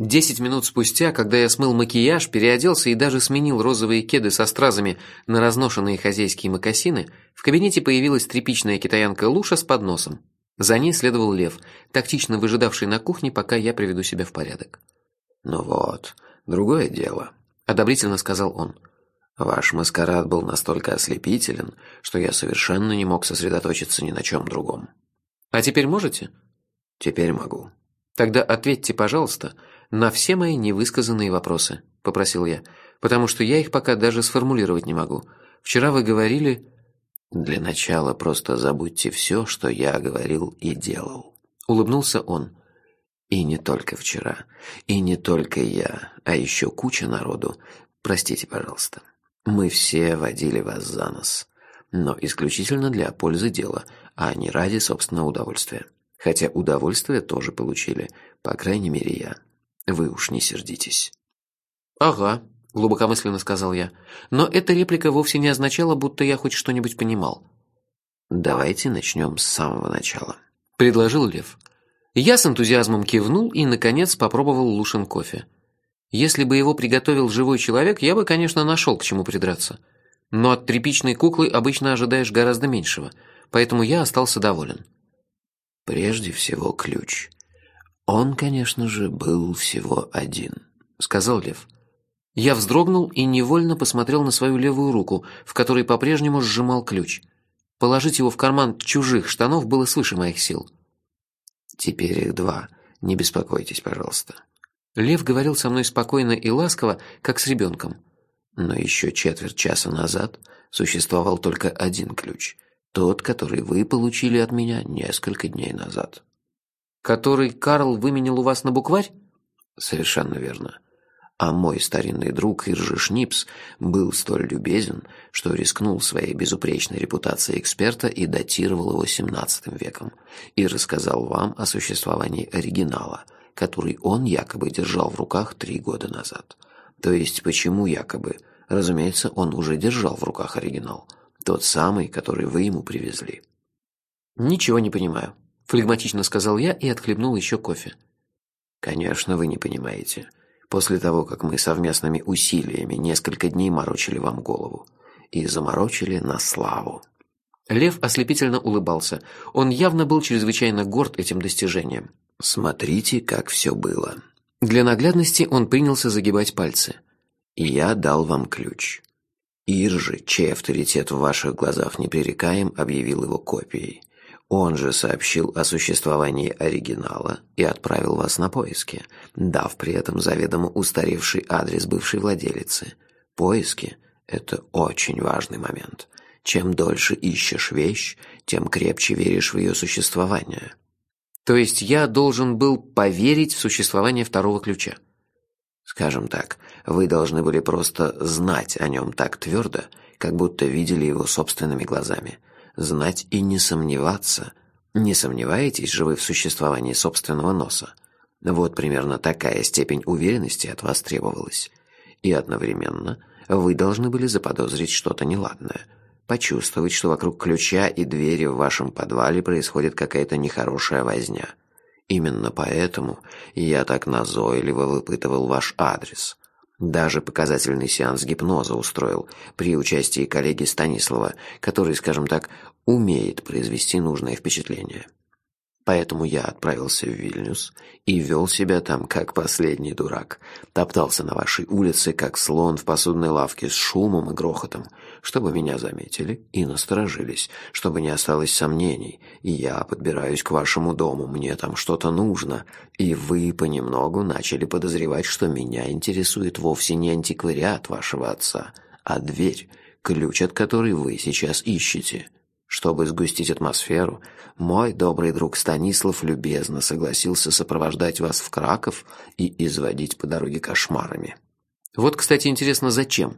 Десять минут спустя, когда я смыл макияж, переоделся и даже сменил розовые кеды со стразами на разношенные хозяйские мокасины, в кабинете появилась тряпичная китаянка Луша с подносом. За ней следовал Лев, тактично выжидавший на кухне, пока я приведу себя в порядок. «Ну вот, другое дело», — одобрительно сказал он. «Ваш маскарад был настолько ослепителен, что я совершенно не мог сосредоточиться ни на чем другом». «А теперь можете?» «Теперь могу». «Тогда ответьте, пожалуйста, на все мои невысказанные вопросы», — попросил я, «потому что я их пока даже сформулировать не могу. Вчера вы говорили...» «Для начала просто забудьте все, что я говорил и делал», — улыбнулся он. «И не только вчера, и не только я, а еще куча народу. Простите, пожалуйста. Мы все водили вас за нос, но исключительно для пользы дела, а не ради собственного удовольствия. Хотя удовольствие тоже получили, по крайней мере я. Вы уж не сердитесь». «Ага», – глубокомысленно сказал я. Но эта реплика вовсе не означала, будто я хоть что-нибудь понимал. «Давайте начнем с самого начала», – предложил Лев. Я с энтузиазмом кивнул и, наконец, попробовал Лушин кофе. Если бы его приготовил живой человек, я бы, конечно, нашел к чему придраться. Но от тряпичной куклы обычно ожидаешь гораздо меньшего, поэтому я остался доволен. «Прежде всего ключ», «Он, конечно же, был всего один», — сказал Лев. Я вздрогнул и невольно посмотрел на свою левую руку, в которой по-прежнему сжимал ключ. Положить его в карман чужих штанов было свыше моих сил. «Теперь их два. Не беспокойтесь, пожалуйста». Лев говорил со мной спокойно и ласково, как с ребенком. «Но еще четверть часа назад существовал только один ключ. Тот, который вы получили от меня несколько дней назад». Который Карл выменил у вас на букварь? Совершенно верно. А мой старинный друг Иржи Шнипс был столь любезен, что рискнул своей безупречной репутацией эксперта и датировал его XVII веком, и рассказал вам о существовании оригинала, который он якобы держал в руках три года назад. То есть почему якобы? Разумеется, он уже держал в руках оригинал, тот самый, который вы ему привезли. Ничего не понимаю. Флегматично сказал я и отхлебнул еще кофе. Конечно, вы не понимаете. После того, как мы совместными усилиями несколько дней морочили вам голову. И заморочили на славу. Лев ослепительно улыбался. Он явно был чрезвычайно горд этим достижением. «Смотрите, как все было». Для наглядности он принялся загибать пальцы. «И я дал вам ключ. Иржи, чей авторитет в ваших глазах непререкаем, объявил его копией. Он же сообщил о существовании оригинала и отправил вас на поиски, дав при этом заведомо устаревший адрес бывшей владелицы. Поиски – это очень важный момент. Чем дольше ищешь вещь, тем крепче веришь в ее существование. То есть я должен был поверить в существование второго ключа? Скажем так, вы должны были просто знать о нем так твердо, как будто видели его собственными глазами – знать и не сомневаться. Не сомневаетесь же вы в существовании собственного носа? Вот примерно такая степень уверенности от вас требовалась. И одновременно вы должны были заподозрить что-то неладное, почувствовать, что вокруг ключа и двери в вашем подвале происходит какая-то нехорошая возня. Именно поэтому я так назойливо выпытывал ваш адрес – даже показательный сеанс гипноза устроил при участии коллеги Станислава, который, скажем так, умеет произвести нужное впечатление. Поэтому я отправился в Вильнюс и вел себя там как последний дурак. Топтался на вашей улице, как слон в посудной лавке с шумом и грохотом, чтобы меня заметили и насторожились, чтобы не осталось сомнений. И я подбираюсь к вашему дому, мне там что-то нужно, и вы понемногу начали подозревать, что меня интересует вовсе не антиквариат вашего отца, а дверь, ключ от которой вы сейчас ищете». Чтобы сгустить атмосферу, мой добрый друг Станислав любезно согласился сопровождать вас в Краков и изводить по дороге кошмарами. Вот, кстати, интересно, зачем?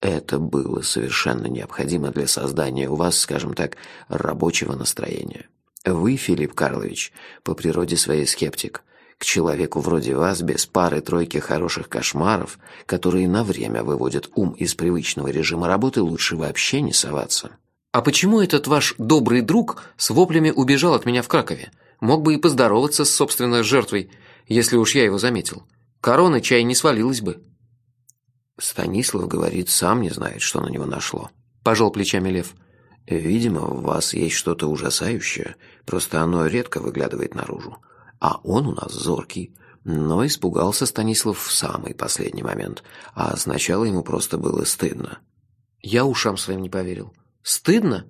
Это было совершенно необходимо для создания у вас, скажем так, рабочего настроения. Вы, Филипп Карлович, по природе своей скептик. К человеку вроде вас без пары-тройки хороших кошмаров, которые на время выводят ум из привычного режима работы, лучше вообще не соваться. «А почему этот ваш добрый друг с воплями убежал от меня в Кракове? Мог бы и поздороваться с собственной жертвой. если уж я его заметил. Корона чай не свалилась бы». Станислав говорит, сам не знает, что на него нашло. Пожал плечами Лев. Видимо, в вас есть что-то ужасающее, просто оно редко выглядывает наружу. А он у нас зоркий. Но испугался Станислав в самый последний момент, а сначала ему просто было стыдно. Я ушам своим не поверил. Стыдно?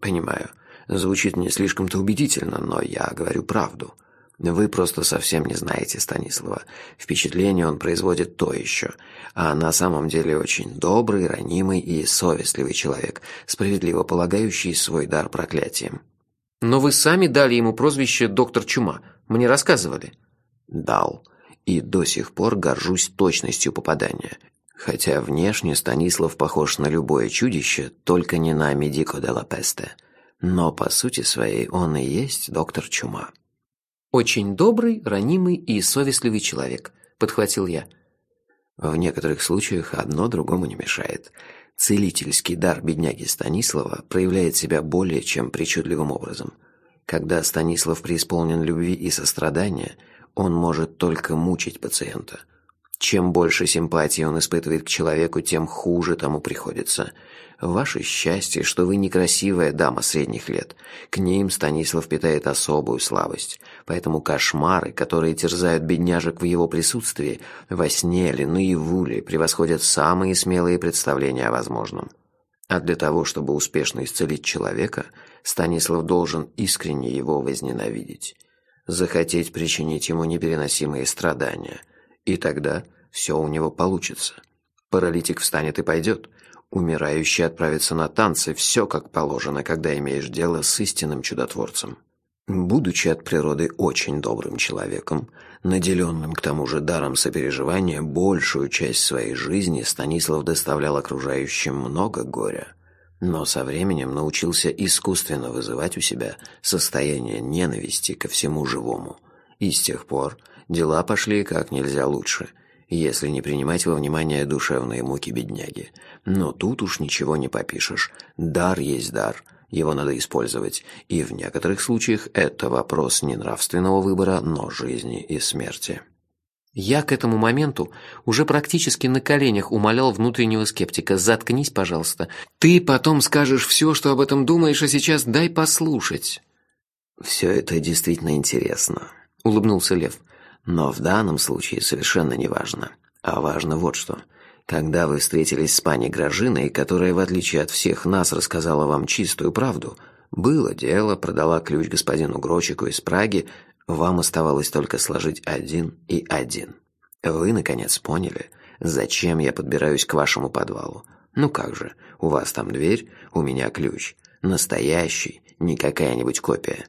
Понимаю. Звучит не слишком-то убедительно, но я говорю правду. Вы просто совсем не знаете Станислава. Впечатление он производит то еще. А на самом деле очень добрый, ранимый и совестливый человек, справедливо полагающий свой дар проклятием. Но вы сами дали ему прозвище «Доктор Чума». Мне рассказывали. Дал. И до сих пор горжусь точностью попадания. Хотя внешне Станислав похож на любое чудище, только не на Медико де ла Песте. Но по сути своей он и есть доктор Чума. «Очень добрый, ранимый и совестливый человек», – подхватил я. В некоторых случаях одно другому не мешает. Целительский дар бедняги Станислава проявляет себя более чем причудливым образом. Когда Станислав преисполнен любви и сострадания, он может только мучить пациента – чем больше симпатии он испытывает к человеку, тем хуже тому приходится. Ваше счастье, что вы некрасивая дама средних лет. К ним Станислав питает особую слабость. Поэтому кошмары, которые терзают бедняжек в его присутствии, во сне ли, наяву ли, превосходят самые смелые представления о возможном. А для того, чтобы успешно исцелить человека, Станислав должен искренне его возненавидеть. Захотеть причинить ему непереносимые страдания – и тогда все у него получится. Паралитик встанет и пойдет. Умирающий отправится на танцы, все как положено, когда имеешь дело с истинным чудотворцем. Будучи от природы очень добрым человеком, наделенным к тому же даром сопереживания, большую часть своей жизни Станислав доставлял окружающим много горя, но со временем научился искусственно вызывать у себя состояние ненависти ко всему живому. И с тех пор дела пошли как нельзя лучше, если не принимать во внимание душевные муки бедняги. Но тут уж ничего не попишешь. Дар есть дар, его надо использовать, и в некоторых случаях это вопрос не нравственного выбора, но жизни и смерти. Я к этому моменту уже практически на коленях умолял внутреннего скептика «Заткнись, пожалуйста. Ты потом скажешь все, что об этом думаешь, а сейчас дай послушать». «Все это действительно интересно», — улыбнулся Лев. Но в данном случае совершенно не важно. А важно вот что. Когда вы встретились с пани Гражиной, которая, в отличие от всех нас, рассказала вам чистую правду, было дело, продала ключ господину Грочику из Праги, вам оставалось только сложить один и один. Вы, наконец, поняли, зачем я подбираюсь к вашему подвалу. Ну как же, у вас там дверь, у меня ключ. Настоящий, не какая-нибудь копия.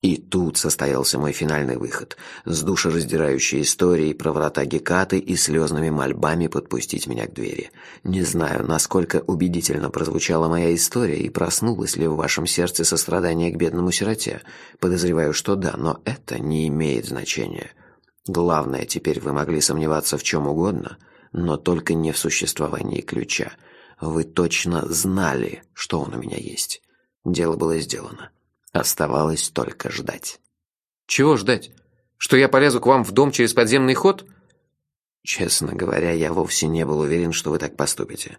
И тут состоялся мой финальный выход, с душераздирающей историей про врата Гекаты и слезными мольбами подпустить меня к двери. Не знаю, насколько убедительно прозвучала моя история и проснулась ли в вашем сердце сострадание к бедному сироте. Подозреваю, что да, но это не имеет значения. Главное, теперь вы могли сомневаться в чем угодно, но только не в существовании ключа. Вы точно знали, что он у меня есть. Дело было сделано. Оставалось только ждать. Чего ждать? Что я полезу к вам в дом через подземный ход? Честно говоря, я вовсе не был уверен, что вы так поступите.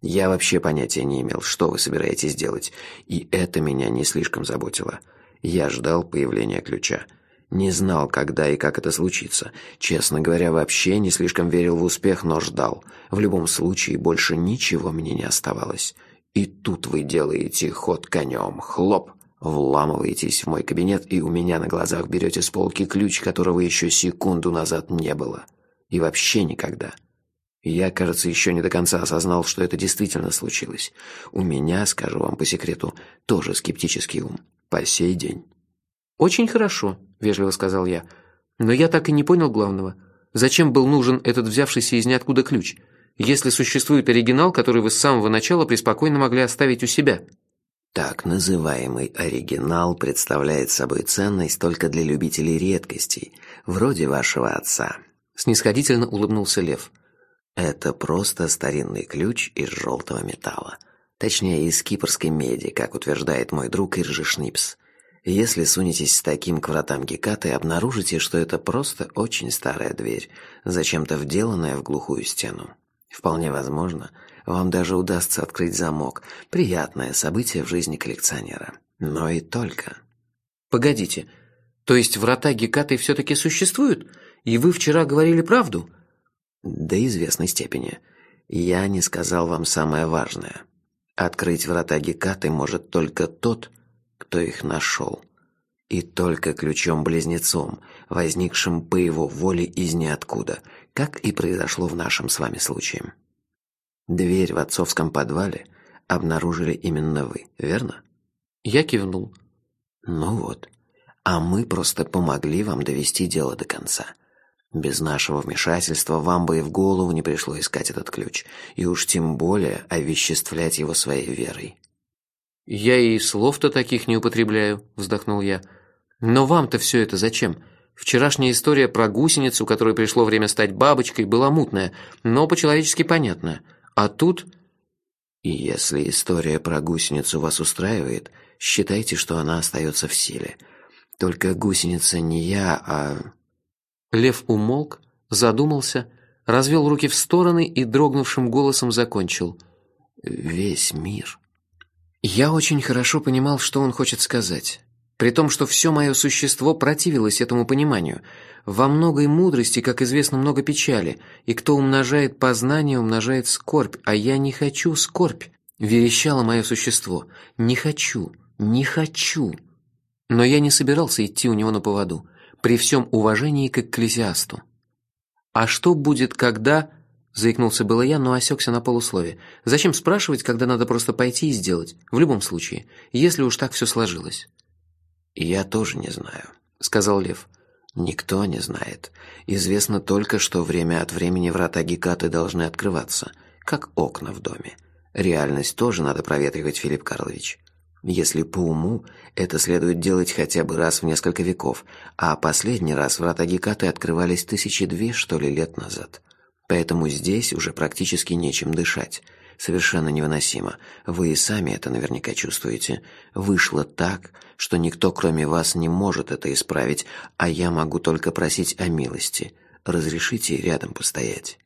Я вообще понятия не имел, что вы собираетесь делать, и это меня не слишком заботило. Я ждал появления ключа. Не знал, когда и как это случится. Честно говоря, вообще не слишком верил в успех, но ждал. В любом случае, больше ничего мне не оставалось. И тут вы делаете ход конем. Хлоп! Вламываетесь в мой кабинет и у меня на глазах берете с полки ключ, которого еще секунду назад не было. И вообще никогда. Я, кажется, еще не до конца осознал, что это действительно случилось. У меня, скажу вам по секрету, тоже скептический ум. По сей день. «Очень хорошо», — вежливо сказал я. «Но я так и не понял главного. Зачем был нужен этот взявшийся из ниоткуда ключ, если существует оригинал, который вы с самого начала преспокойно могли оставить у себя?» Так называемый оригинал представляет собой ценность только для любителей редкостей, вроде вашего отца. Снисходительно улыбнулся Лев. Это просто старинный ключ из желтого металла. Точнее, из кипрской меди, как утверждает мой друг Иржи Шнипс. Если сунетесь с таким к вратам Гекаты, обнаружите, что это просто очень старая дверь, зачем-то вделанная в глухую стену. Вполне возможно, вам даже удастся открыть замок. Приятное событие в жизни коллекционера. Но и только. Погодите, то есть врата Гекаты все-таки существуют? И вы вчера говорили правду? До известной степени. Я не сказал вам самое важное. Открыть врата Гекаты может только тот, кто их нашел. И только ключом-близнецом, возникшим по его воле из ниоткуда, как и произошло в нашем с вами случае. Дверь в отцовском подвале обнаружили именно вы, верно? Я кивнул. Ну вот. А мы просто помогли вам довести дело до конца. Без нашего вмешательства вам бы и в голову не пришло искать этот ключ, и уж тем более овеществлять его своей верой. «Я и слов-то таких не употребляю», – вздохнул я. «Но вам-то все это зачем? Вчерашняя история про гусеницу, которой пришло время стать бабочкой, была мутная, но по-человечески понятная. А тут...» «И если история про гусеницу вас устраивает, считайте, что она остается в силе. Только гусеница не я, а...» Лев умолк, задумался, развел руки в стороны и дрогнувшим голосом закончил. «Весь мир». Я очень хорошо понимал, что он хочет сказать. При том, что все мое существо противилось этому пониманию. Во многой мудрости, как известно, много печали, и кто умножает познание, умножает скорбь, а я не хочу скорбь. Верещало мое существо. Не хочу, не хочу. Но я не собирался идти у него на поводу, при всем уважении к экклезиасту. А что будет, когда... Заикнулся было я, но осекся на полуслове. Зачем спрашивать, когда надо просто пойти и сделать? В любом случае, если уж так все сложилось. «Я тоже не знаю», — сказал Лев. «Никто не знает. Известно только, что время от времени врата Гекаты должны открываться, как окна в доме. Реальность тоже надо проветривать, Филипп Карлович. Если по уму, это следует делать хотя бы раз в несколько веков, а последний раз врата Гекаты открывались тысячи две, что ли, лет назад». Поэтому здесь уже практически нечем дышать. Совершенно невыносимо. Вы и сами это наверняка чувствуете. Вышло так, что никто, кроме вас, не может это исправить, а я могу только просить о милости. Разрешите рядом постоять.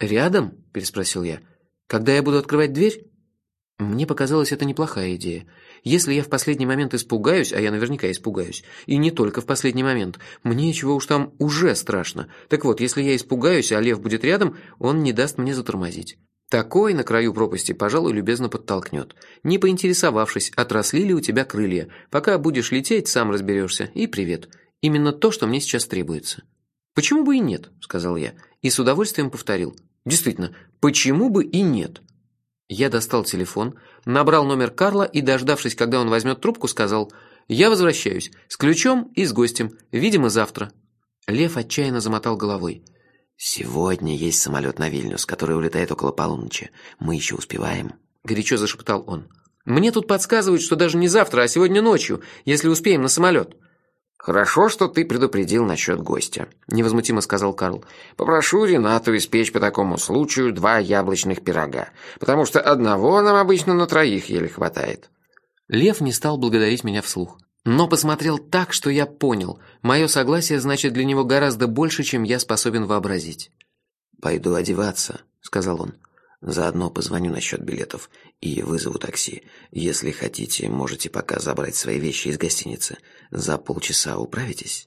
«Рядом?» – переспросил я. «Когда я буду открывать дверь?» Мне показалось, это неплохая идея. Если я в последний момент испугаюсь, а я наверняка испугаюсь, и не только в последний момент, мне чего уж там уже страшно. Так вот, если я испугаюсь, а лев будет рядом, он не даст мне затормозить. Такой на краю пропасти, пожалуй, любезно подтолкнет. Не поинтересовавшись, отросли ли у тебя крылья. Пока будешь лететь, сам разберешься. И привет. Именно то, что мне сейчас требуется. «Почему бы и нет?» – сказал я. И с удовольствием повторил. «Действительно, почему бы и нет?» Я достал телефон, набрал номер Карла и, дождавшись, когда он возьмет трубку, сказал «Я возвращаюсь, с ключом и с гостем, видимо, завтра». Лев отчаянно замотал головой. «Сегодня есть самолет на Вильнюс, который улетает около полуночи. Мы еще успеваем?» Горячо зашептал он. «Мне тут подсказывают, что даже не завтра, а сегодня ночью, если успеем на самолет». «Хорошо, что ты предупредил насчет гостя», – невозмутимо сказал Карл. «Попрошу Ренату испечь по такому случаю два яблочных пирога, потому что одного нам обычно на троих еле хватает». Лев не стал благодарить меня вслух, но посмотрел так, что я понял. Мое согласие значит для него гораздо больше, чем я способен вообразить. «Пойду одеваться», – сказал он. Заодно позвоню насчет билетов и вызову такси. Если хотите, можете пока забрать свои вещи из гостиницы. За полчаса управитесь?»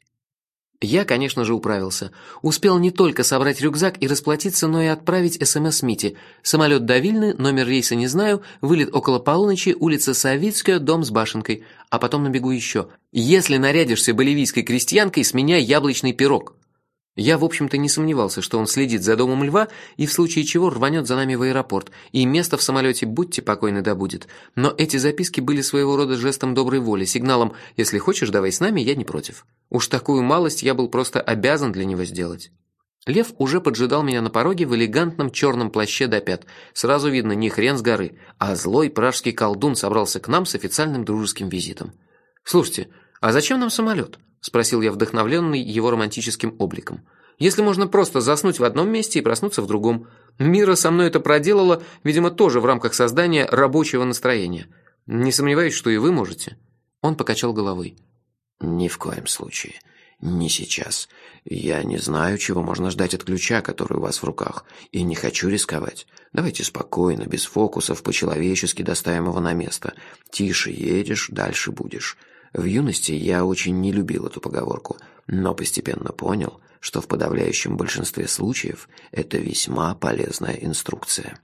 Я, конечно же, управился. Успел не только собрать рюкзак и расплатиться, но и отправить СМС Мите. Самолет до Вильны, номер рейса не знаю, вылет около полуночи, улица Савицкая, дом с башенкой. А потом набегу еще. Если нарядишься боливийской крестьянкой, с меня яблочный пирог. Я, в общем-то, не сомневался, что он следит за домом льва и в случае чего рванет за нами в аэропорт, и место в самолете будьте покойны добудет. Но эти записки были своего рода жестом доброй воли, сигналом «если хочешь, давай с нами, я не против». Уж такую малость я был просто обязан для него сделать. Лев уже поджидал меня на пороге в элегантном черном плаще до пят. Сразу видно, не хрен с горы, а злой пражский колдун собрался к нам с официальным дружеским визитом. «Слушайте, а зачем нам самолет?» – спросил я, вдохновленный его романтическим обликом. «Если можно просто заснуть в одном месте и проснуться в другом. Мира со мной это проделала, видимо, тоже в рамках создания рабочего настроения. Не сомневаюсь, что и вы можете». Он покачал головой. «Ни в коем случае. Не сейчас. Я не знаю, чего можно ждать от ключа, который у вас в руках, и не хочу рисковать. Давайте спокойно, без фокусов, по-человечески доставим его на место. Тише едешь, дальше будешь. В юности я очень не любил эту поговорку, но постепенно понял, что в подавляющем большинстве случаев это весьма полезная инструкция.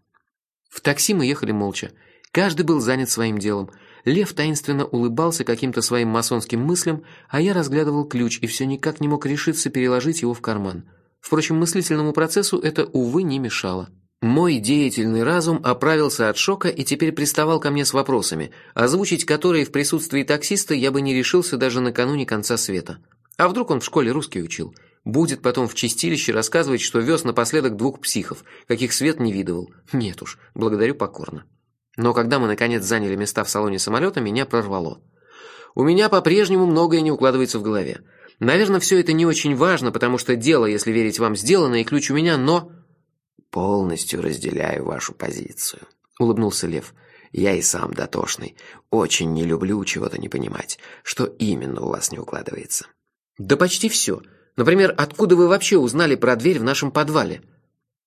В такси мы ехали молча. Каждый был занят своим делом. Лев таинственно улыбался каким-то своим масонским мыслям, а я разглядывал ключ и все никак не мог решиться переложить его в карман. Впрочем, мыслительному процессу это, увы, не мешало. Мой деятельный разум оправился от шока и теперь приставал ко мне с вопросами, озвучить которые в присутствии таксиста я бы не решился даже накануне конца света. А вдруг он в школе русский учил? Будет потом в чистилище рассказывать, что вез напоследок двух психов, каких свет не видывал. Нет уж, благодарю покорно. Но когда мы наконец заняли места в салоне самолета, меня прорвало. У меня по-прежнему многое не укладывается в голове. Наверное, все это не очень важно, потому что дело, если верить вам, сделано, и ключ у меня, но... «Полностью разделяю вашу позицию», — улыбнулся Лев. «Я и сам дотошный. Очень не люблю чего-то не понимать. Что именно у вас не укладывается?» «Да почти все. Например, откуда вы вообще узнали про дверь в нашем подвале?»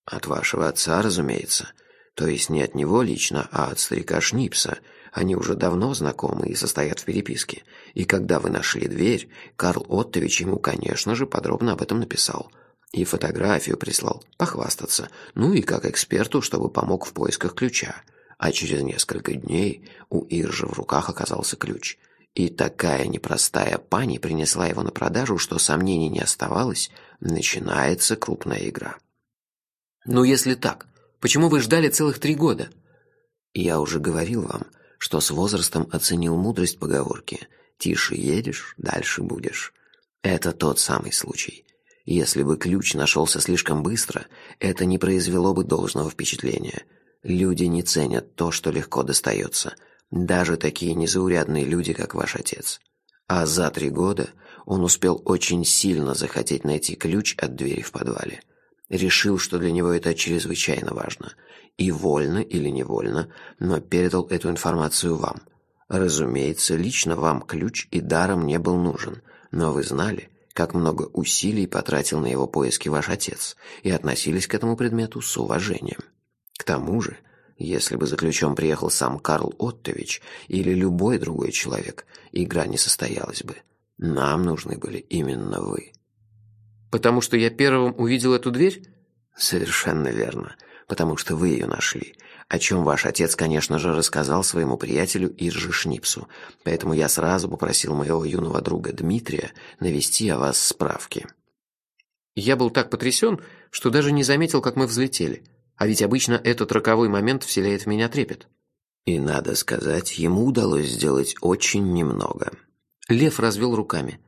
«От вашего отца, разумеется. То есть не от него лично, а от старика Шнипса. Они уже давно знакомы и состоят в переписке. И когда вы нашли дверь, Карл Оттович ему, конечно же, подробно об этом написал. И фотографию прислал, похвастаться. Ну и как эксперту, чтобы помог в поисках ключа. А через несколько дней у Иржа в руках оказался ключ. И такая непростая пани принесла его на продажу, что сомнений не оставалось, начинается крупная игра. «Ну, если так, Почему вы ждали целых три года?» «Я уже говорил вам, что с возрастом оценил мудрость поговорки «Тише едешь, дальше будешь». Это тот самый случай. Если бы ключ нашелся слишком быстро, это не произвело бы должного впечатления. Люди не ценят то, что легко достается, даже такие незаурядные люди, как ваш отец. А за три года он успел очень сильно захотеть найти ключ от двери в подвале – решил, что для него это чрезвычайно важно, и вольно или невольно, но передал эту информацию вам. Разумеется, лично вам ключ и даром не был нужен, но вы знали, как много усилий потратил на его поиски ваш отец, и относились к этому предмету с уважением. К тому же, если бы за ключом приехал сам Карл Оттович или любой другой человек, игра не состоялась бы. Нам нужны были именно вы. Потому что я первым увидел эту дверь? Совершенно верно. Потому что вы ее нашли. О чем ваш отец, конечно же, рассказал своему приятелю Иржи Шнипсу. Поэтому я сразу попросил моего юного друга Дмитрия навести о вас справки. Я был так потрясен, что даже не заметил, как мы взлетели. А ведь обычно этот роковой момент вселяет в меня трепет. И надо сказать, ему удалось сделать очень немного. Лев развел руками.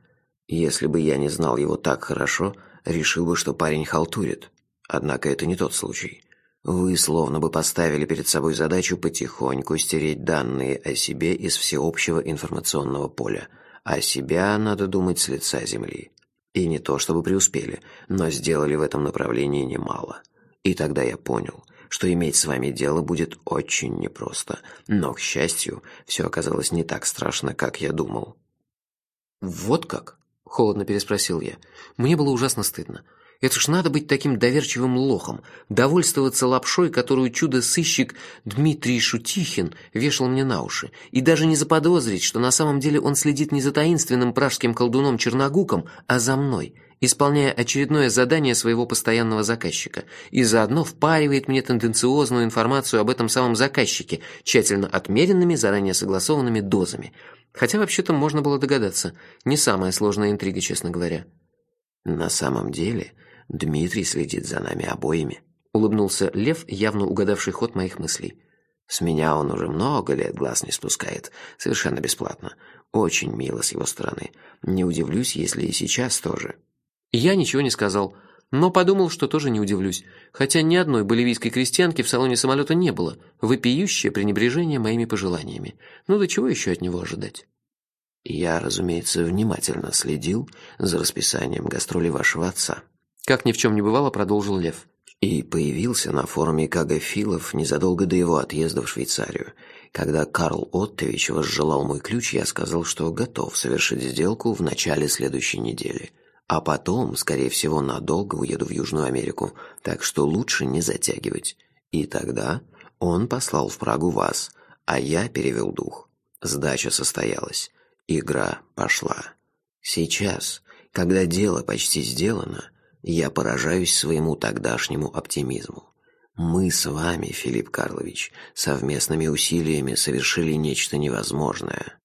Если бы я не знал его так хорошо, решил бы, что парень халтурит. Однако это не тот случай. Вы словно бы поставили перед собой задачу потихоньку стереть данные о себе из всеобщего информационного поля, а себя надо думать с лица земли. И не то чтобы преуспели, но сделали в этом направлении немало. И тогда я понял, что иметь с вами дело будет очень непросто, но, к счастью, все оказалось не так страшно, как я думал. «Вот как?» Холодно переспросил я. Мне было ужасно стыдно. Это ж надо быть таким доверчивым лохом, довольствоваться лапшой, которую чудо-сыщик Дмитрий Шутихин вешал мне на уши, и даже не заподозрить, что на самом деле он следит не за таинственным пражским колдуном Черногуком, а за мной, исполняя очередное задание своего постоянного заказчика, и заодно впаривает мне тенденциозную информацию об этом самом заказчике, тщательно отмеренными, заранее согласованными дозами – Хотя вообще-то можно было догадаться. Не самая сложная интрига, честно говоря. На самом деле, Дмитрий следит за нами обоими, улыбнулся Лев, явно угадавший ход моих мыслей. С меня он уже много лет глаз не спускает, совершенно бесплатно. Очень мило с его стороны. Не удивлюсь, если и сейчас тоже. Я ничего не сказал но подумал, что тоже не удивлюсь, хотя ни одной боливийской крестьянки в салоне самолета не было, вопиющее пренебрежение моими пожеланиями. Ну до чего еще от него ожидать? Я, разумеется, внимательно следил за расписанием гастролей вашего отца. Как ни в чем не бывало, продолжил Лев. и появился на форуме Кагафилов незадолго до его отъезда в Швейцарию. Когда Карл Оттович возжелал мой ключ, я сказал, что готов совершить сделку в начале следующей недели. А потом, скорее всего, надолго уеду в Южную Америку, так что лучше не затягивать. И тогда он послал в Прагу вас, а я перевел дух. Сдача состоялась. Игра пошла. Сейчас, когда дело почти сделано, я поражаюсь своему тогдашнему оптимизму. Мы с вами, Филипп Карлович, совместными усилиями совершили нечто невозможное.